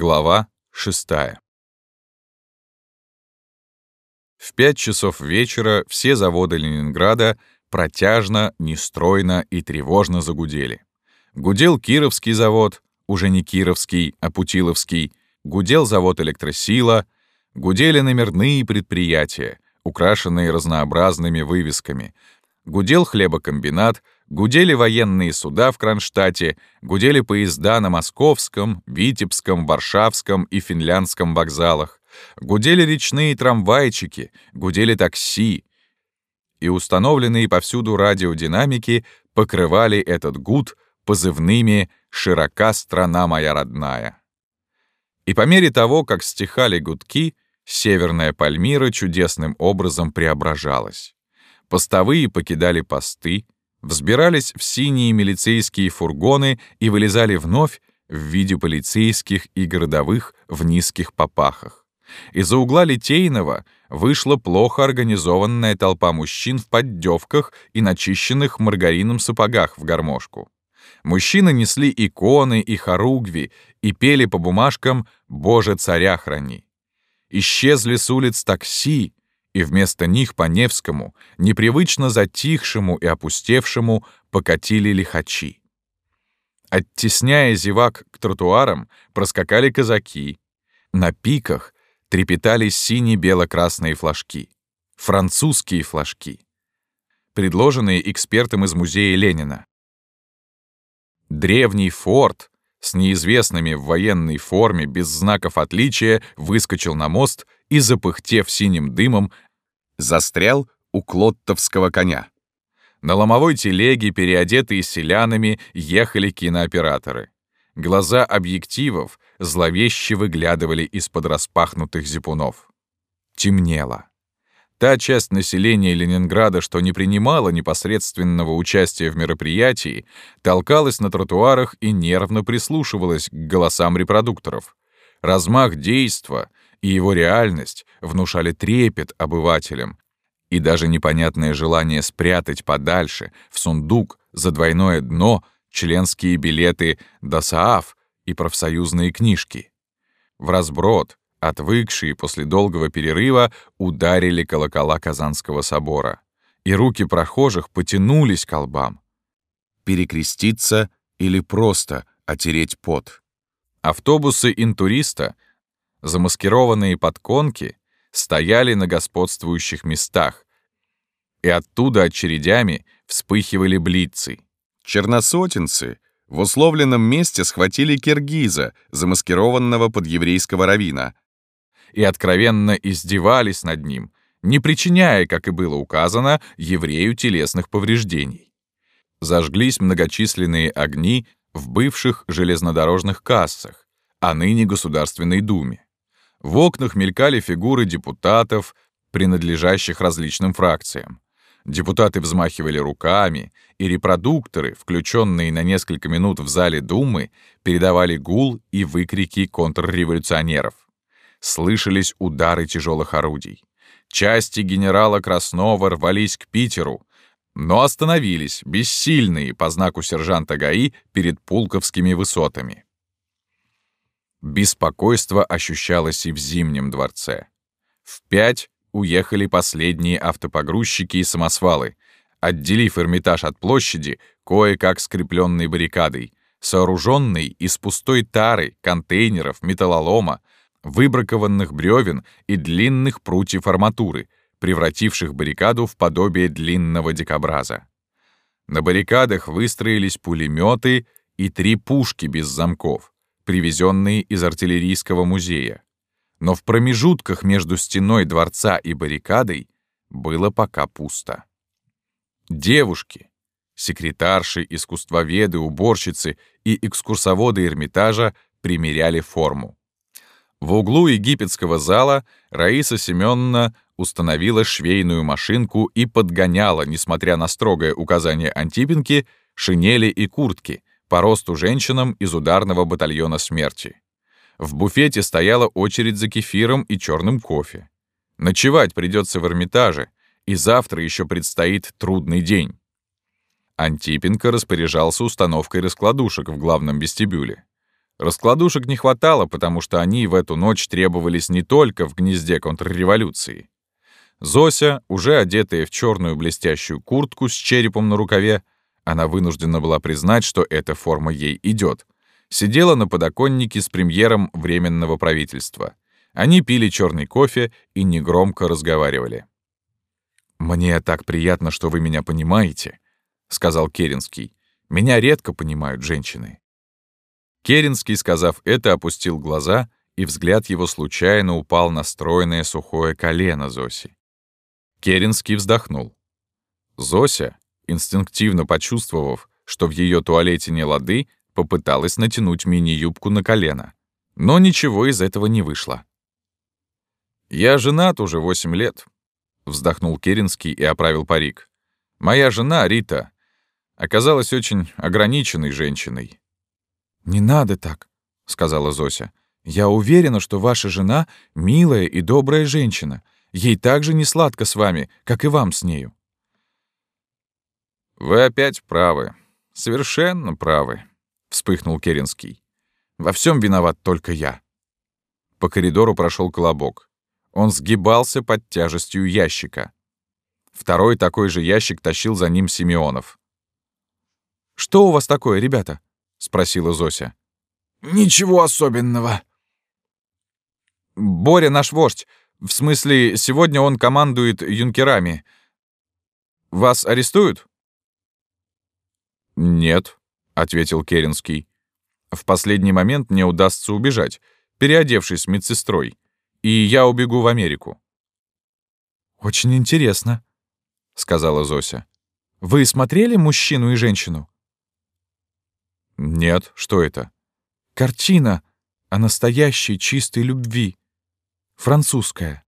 Глава 6 В пять часов вечера все заводы Ленинграда протяжно, нестройно и тревожно загудели. Гудел Кировский завод, уже не Кировский, а Путиловский, гудел завод «Электросила», гудели номерные предприятия, украшенные разнообразными вывесками, гудел хлебокомбинат — Гудели военные суда в Кронштадте, гудели поезда на Московском, Витебском, Варшавском и Финляндском вокзалах, гудели речные трамвайчики, гудели такси. И установленные повсюду радиодинамики покрывали этот гуд позывными «Широка страна моя родная». И по мере того, как стихали гудки, Северная Пальмира чудесным образом преображалась. Постовые покидали посты, взбирались в синие милицейские фургоны и вылезали вновь в виде полицейских и городовых в низких попахах. Из-за угла Литейного вышла плохо организованная толпа мужчин в поддевках и начищенных маргарином сапогах в гармошку. Мужчины несли иконы и хоругви и пели по бумажкам «Боже, царя храни». Исчезли с улиц такси, и вместо них по Невскому, непривычно затихшему и опустевшему, покатили лихачи. Оттесняя зевак к тротуарам, проскакали казаки. На пиках трепетали сине-бело-красные флажки. Французские флажки. Предложенные экспертом из музея Ленина. Древний форт с неизвестными в военной форме без знаков отличия выскочил на мост и, запыхтев синим дымом, застрял у клоттовского коня. На ломовой телеге, переодетые селянами, ехали кинооператоры. Глаза объективов зловеще выглядывали из-под распахнутых зипунов. Темнело. Та часть населения Ленинграда, что не принимала непосредственного участия в мероприятии, толкалась на тротуарах и нервно прислушивалась к голосам репродукторов. Размах действа и его реальность внушали трепет обывателям, и даже непонятное желание спрятать подальше, в сундук, за двойное дно, членские билеты ДОСААФ и профсоюзные книжки. В разброд, отвыкшие после долгого перерыва, ударили колокола Казанского собора, и руки прохожих потянулись к колбам. Перекреститься или просто отереть пот. Автобусы интуриста — замаскированные подконки стояли на господствующих местах, и оттуда очередями вспыхивали блицы. Черносотенцы в условленном месте схватили киргиза, замаскированного под еврейского равина, и откровенно издевались над ним, не причиняя, как и было указано, еврею телесных повреждений. Зажглись многочисленные огни в бывших железнодорожных кассах, а ныне Государственной Думе. В окнах мелькали фигуры депутатов, принадлежащих различным фракциям. Депутаты взмахивали руками, и репродукторы, включенные на несколько минут в зале Думы, передавали гул и выкрики контрреволюционеров. Слышались удары тяжелых орудий. Части генерала Краснова рвались к Питеру, но остановились, бессильные по знаку сержанта ГАИ перед Пулковскими высотами. Беспокойство ощущалось и в Зимнем дворце. В пять уехали последние автопогрузчики и самосвалы, отделив Эрмитаж от площади, кое-как скрепленной баррикадой, сооруженной из пустой тары, контейнеров, металлолома, выбракованных бревен и длинных прутьев арматуры, превративших баррикаду в подобие длинного дикобраза. На баррикадах выстроились пулеметы и три пушки без замков — привезенные из артиллерийского музея. Но в промежутках между стеной дворца и баррикадой было пока пусто. Девушки, секретарши, искусствоведы, уборщицы и экскурсоводы Эрмитажа примеряли форму. В углу египетского зала Раиса Семеновна установила швейную машинку и подгоняла, несмотря на строгое указание Антипенки, шинели и куртки, по росту женщинам из ударного батальона смерти. В буфете стояла очередь за кефиром и черным кофе. Ночевать придется в Эрмитаже, и завтра еще предстоит трудный день. Антипенко распоряжался установкой раскладушек в главном вестибюле. Раскладушек не хватало, потому что они в эту ночь требовались не только в гнезде контрреволюции. Зося, уже одетая в черную блестящую куртку с черепом на рукаве, она вынуждена была признать, что эта форма ей идет, сидела на подоконнике с премьером Временного правительства. Они пили черный кофе и негромко разговаривали. «Мне так приятно, что вы меня понимаете», — сказал Керенский. «Меня редко понимают женщины». Керенский, сказав это, опустил глаза, и взгляд его случайно упал на стройное сухое колено Зоси. Керенский вздохнул. Зося, инстинктивно почувствовав, что в ее туалете не лады, попыталась натянуть мини-юбку на колено. Но ничего из этого не вышло. «Я женат уже восемь лет», — вздохнул Керенский и оправил парик. «Моя жена, Рита, оказалась очень ограниченной женщиной. «Не надо так», — сказала Зося. «Я уверена, что ваша жена — милая и добрая женщина. Ей так же не сладко с вами, как и вам с нею». «Вы опять правы. Совершенно правы», — вспыхнул Керенский. «Во всем виноват только я». По коридору прошел колобок. Он сгибался под тяжестью ящика. Второй такой же ящик тащил за ним Симеонов. «Что у вас такое, ребята?» — спросила Зося. «Ничего особенного». «Боря наш вождь. В смысле, сегодня он командует юнкерами. Вас арестуют?» «Нет», — ответил Керенский. «В последний момент мне удастся убежать, переодевшись медсестрой, и я убегу в Америку». «Очень интересно», — сказала Зося. «Вы смотрели «Мужчину и женщину»?» «Нет, что это?» «Картина о настоящей чистой любви. Французская».